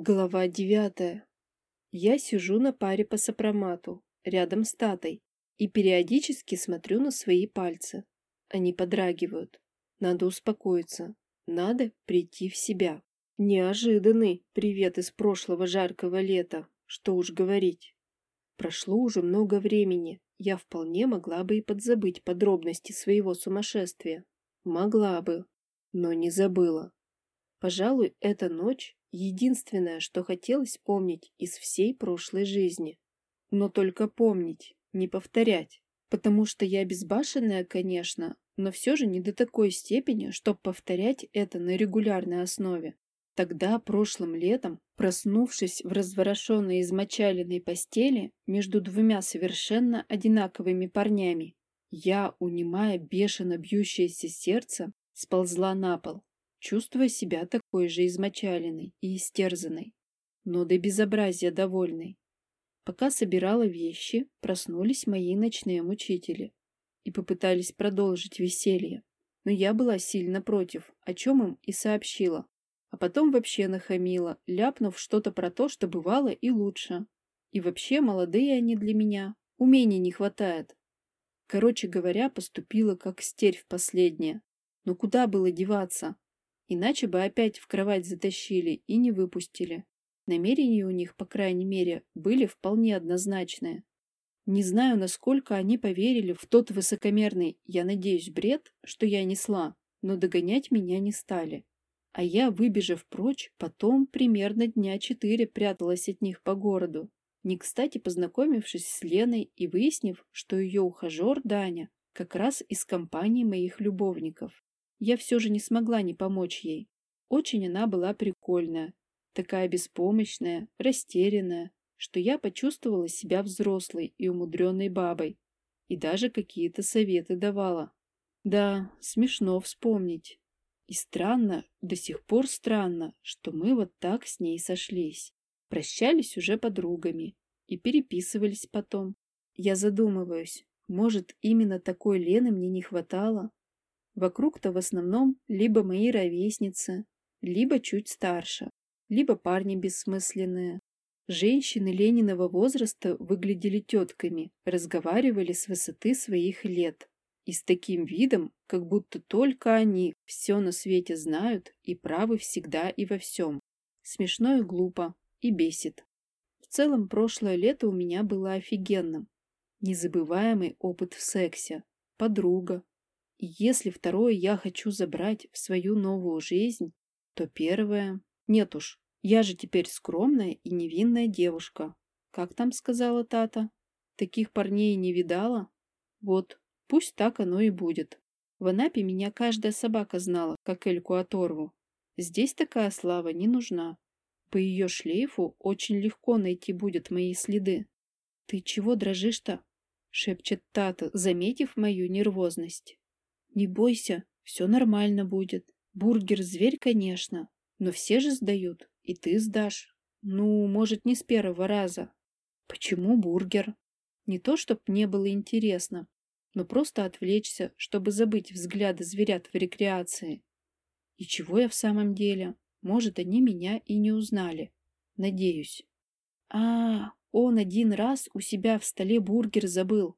Глава девятая. Я сижу на паре по сопромату, рядом с Татой, и периодически смотрю на свои пальцы. Они подрагивают. Надо успокоиться. Надо прийти в себя. Неожиданный привет из прошлого жаркого лета. Что уж говорить. Прошло уже много времени. Я вполне могла бы и подзабыть подробности своего сумасшествия. Могла бы, но не забыла. Пожалуй, эта ночь Единственное, что хотелось помнить из всей прошлой жизни. Но только помнить, не повторять. Потому что я безбашенная, конечно, но все же не до такой степени, чтобы повторять это на регулярной основе. Тогда, прошлым летом, проснувшись в разворошенной измочаленной постели между двумя совершенно одинаковыми парнями, я, унимая бешено бьющееся сердце, сползла на пол чувствуя себя такой же измочаленной и истерзанной, но до безобразия довольной. Пока собирала вещи, проснулись мои ночные мучители и попытались продолжить веселье, но я была сильно против, о чем им и сообщила, а потом вообще нахамила, ляпнув что-то про то, что бывало и лучше. И вообще молодые они для меня, умений не хватает. Короче говоря, поступила как стерь в последнее. Но куда было деваться? Иначе бы опять в кровать затащили и не выпустили. Намерения у них, по крайней мере, были вполне однозначные. Не знаю, насколько они поверили в тот высокомерный, я надеюсь, бред, что я несла, но догонять меня не стали. А я, выбежав прочь, потом примерно дня четыре пряталась от них по городу, не кстати познакомившись с Леной и выяснив, что ее ухажер Даня как раз из компании моих любовников я все же не смогла не помочь ей. Очень она была прикольная, такая беспомощная, растерянная, что я почувствовала себя взрослой и умудренной бабой, и даже какие-то советы давала. Да, смешно вспомнить. И странно, до сих пор странно, что мы вот так с ней сошлись. Прощались уже подругами и переписывались потом. Я задумываюсь, может, именно такой Лены мне не хватало? Вокруг-то в основном либо мои ровесницы, либо чуть старше, либо парни бессмысленные. Женщины Лениного возраста выглядели тетками, разговаривали с высоты своих лет. И с таким видом, как будто только они все на свете знают и правы всегда и во всем. Смешно и глупо, и бесит. В целом, прошлое лето у меня было офигенным. Незабываемый опыт в сексе. Подруга, и если второе я хочу забрать в свою новую жизнь, то первое... Нет уж, я же теперь скромная и невинная девушка. Как там сказала Тата? Таких парней не видала? Вот, пусть так оно и будет. В Анапе меня каждая собака знала, как Эльку оторву. Здесь такая слава не нужна. По ее шлейфу очень легко найти будет мои следы. «Ты чего дрожишь-то?» — шепчет Тата, заметив мою нервозность. Не бойся, все нормально будет. Бургер – зверь, конечно, но все же сдают, и ты сдашь. Ну, может, не с первого раза. Почему бургер? Не то, чтоб мне было интересно, но просто отвлечься, чтобы забыть взгляды зверят в рекреации. И чего я в самом деле? Может, они меня и не узнали. Надеюсь. А, он один раз у себя в столе бургер забыл.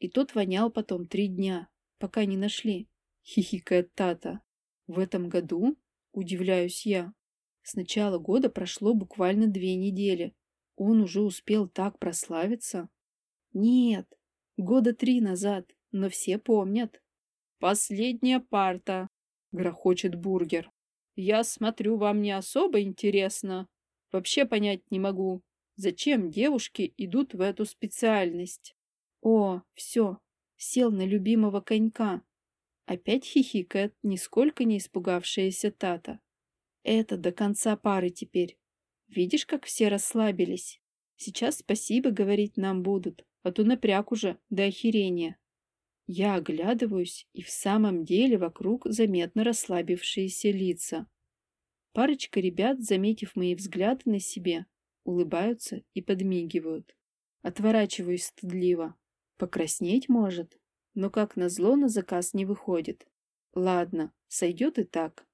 И тот вонял потом три дня пока не нашли, хихикает Тата. В этом году? Удивляюсь я. С начала года прошло буквально две недели. Он уже успел так прославиться? Нет, года три назад, но все помнят. Последняя парта, грохочет бургер. Я смотрю, вам не особо интересно. Вообще понять не могу, зачем девушки идут в эту специальность. О, все, сел на любимого конька. Опять хихикает, нисколько не испугавшаяся Тата. Это до конца пары теперь. Видишь, как все расслабились? Сейчас спасибо говорить нам будут, а то напряг уже до охерения. Я оглядываюсь, и в самом деле вокруг заметно расслабившиеся лица. Парочка ребят, заметив мои взгляды на себе, улыбаются и подмигивают. Отворачиваюсь стыдливо. Покраснеть может, но как назло на заказ не выходит. Ладно, сойдет и так.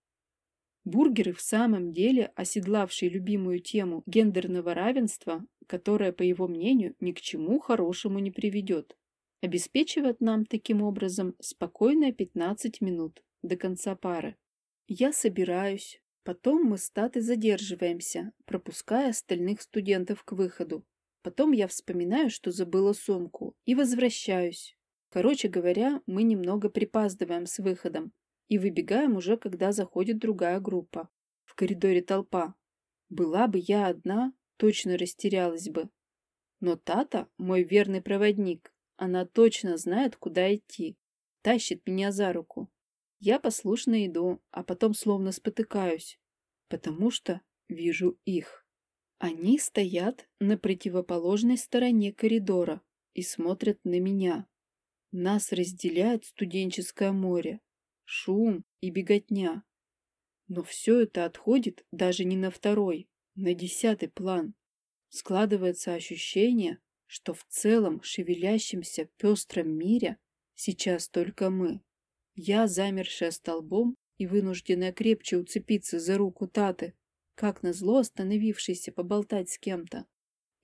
Бургеры в самом деле оседлавший любимую тему гендерного равенства, которая, по его мнению, ни к чему хорошему не приведет. Обеспечивает нам таким образом спокойные 15 минут до конца пары. Я собираюсь, потом мы с Татой задерживаемся, пропуская остальных студентов к выходу. Потом я вспоминаю, что забыла сумку, и возвращаюсь. Короче говоря, мы немного припаздываем с выходом и выбегаем уже, когда заходит другая группа. В коридоре толпа. Была бы я одна, точно растерялась бы. Но Тата, мой верный проводник, она точно знает, куда идти. Тащит меня за руку. Я послушно иду, а потом словно спотыкаюсь, потому что вижу их. Они стоят на противоположной стороне коридора и смотрят на меня. Нас разделяет студенческое море, шум и беготня. Но все это отходит даже не на второй, на десятый план. Складывается ощущение, что в целом шевелящемся пестром мире сейчас только мы. Я, замершая столбом и вынужденная крепче уцепиться за руку Таты, как назло остановившийся поболтать с кем-то.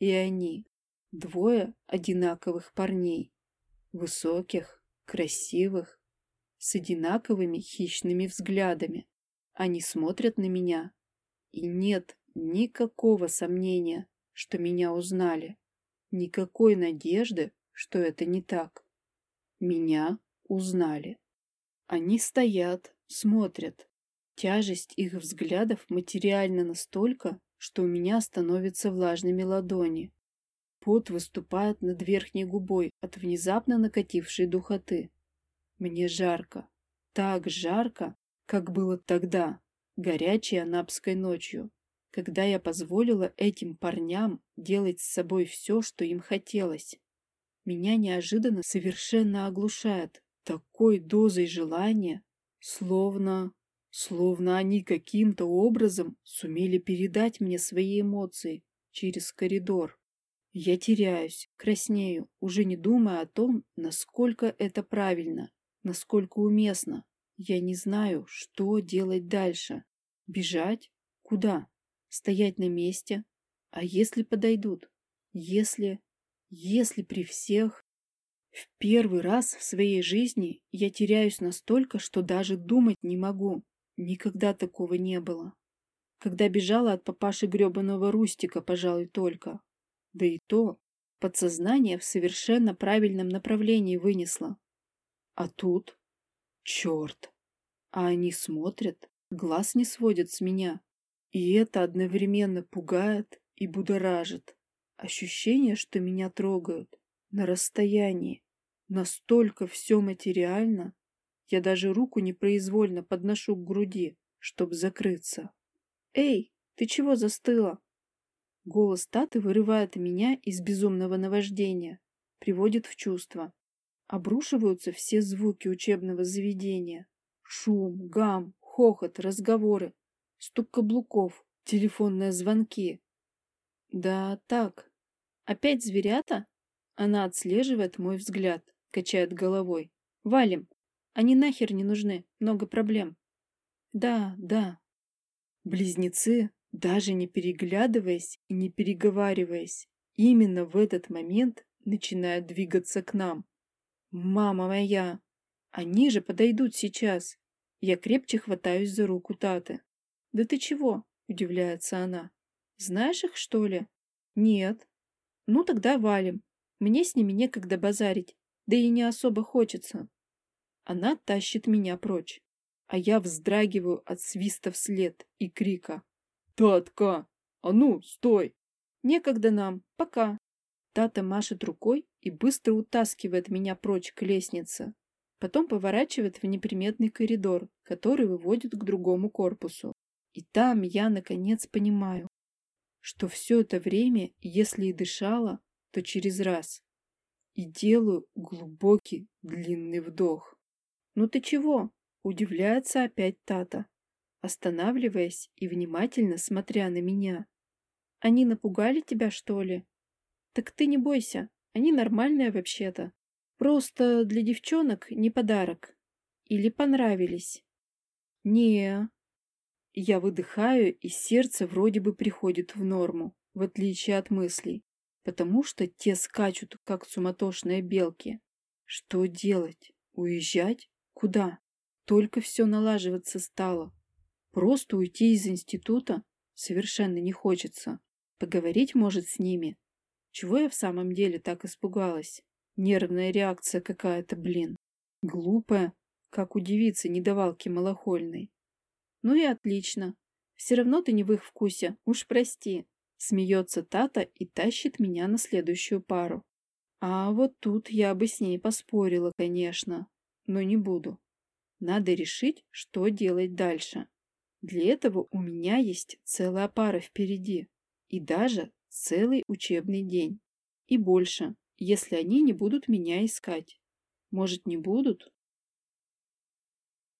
И они, двое одинаковых парней, высоких, красивых, с одинаковыми хищными взглядами. Они смотрят на меня, и нет никакого сомнения, что меня узнали. Никакой надежды, что это не так. Меня узнали. Они стоят, смотрят. Тяжесть их взглядов материальна настолько, что у меня становятся влажными ладони. Пот выступает над верхней губой от внезапно накатившей духоты. Мне жарко. Так жарко, как было тогда, горячей анапской ночью когда я позволила этим парням делать с собой все, что им хотелось. Меня неожиданно совершенно оглушает такой дозой желания, словно... словно они каким-то образом сумели передать мне свои эмоции через коридор. Я теряюсь, краснею, уже не думая о том, насколько это правильно, насколько уместно. Я не знаю, что делать дальше. Бежать? Куда? Стоять на месте? А если подойдут? Если... Если при всех... В первый раз в своей жизни я теряюсь настолько, что даже думать не могу. Никогда такого не было. Когда бежала от папаши гребаного Рустика, пожалуй, только. Да и то подсознание в совершенно правильном направлении вынесло. А тут... Черт! А они смотрят, глаз не сводят с меня. И это одновременно пугает и будоражит. Ощущение, что меня трогают на расстоянии. Настолько все материально, я даже руку непроизвольно подношу к груди, чтобы закрыться. «Эй, ты чего застыла?» Голос Таты вырывает меня из безумного наваждения, приводит в чувство. Обрушиваются все звуки учебного заведения. Шум, гам, хохот, разговоры стук каблуков, телефонные звонки. Да, так. Опять зверята? Она отслеживает мой взгляд, качает головой. Валим. Они нахер не нужны, много проблем. Да, да. Близнецы, даже не переглядываясь и не переговариваясь, именно в этот момент начинают двигаться к нам. Мама моя! Они же подойдут сейчас. Я крепче хватаюсь за руку Таты. «Да ты чего?» – удивляется она. «Знаешь их, что ли?» «Нет». «Ну, тогда валим. Мне с ними некогда базарить, да и не особо хочется». Она тащит меня прочь, а я вздрагиваю от свиста вслед и крика. «Татка! А ну, стой!» «Некогда нам. Пока!» Тата машет рукой и быстро утаскивает меня прочь к лестнице. Потом поворачивает в неприметный коридор, который выводит к другому корпусу. И там я, наконец, понимаю, что все это время, если и дышала, то через раз. И делаю глубокий длинный вдох. «Ну ты чего?» – удивляется опять Тата, останавливаясь и внимательно смотря на меня. «Они напугали тебя, что ли?» «Так ты не бойся, они нормальные вообще-то. Просто для девчонок не подарок. Или понравились?» «Не, Я выдыхаю, и сердце вроде бы приходит в норму, в отличие от мыслей, потому что те скачут, как суматошные белки. Что делать? Уезжать? Куда? Только все налаживаться стало. Просто уйти из института совершенно не хочется. Поговорить, может, с ними. Чего я в самом деле так испугалась? Нервная реакция какая-то, блин. Глупая, как у девицы недовалки малохольной. Ну и отлично. Все равно ты не в их вкусе, уж прости. Смеется Тата и тащит меня на следующую пару. А вот тут я бы с ней поспорила, конечно, но не буду. Надо решить, что делать дальше. Для этого у меня есть целая пара впереди. И даже целый учебный день. И больше, если они не будут меня искать. Может, не будут?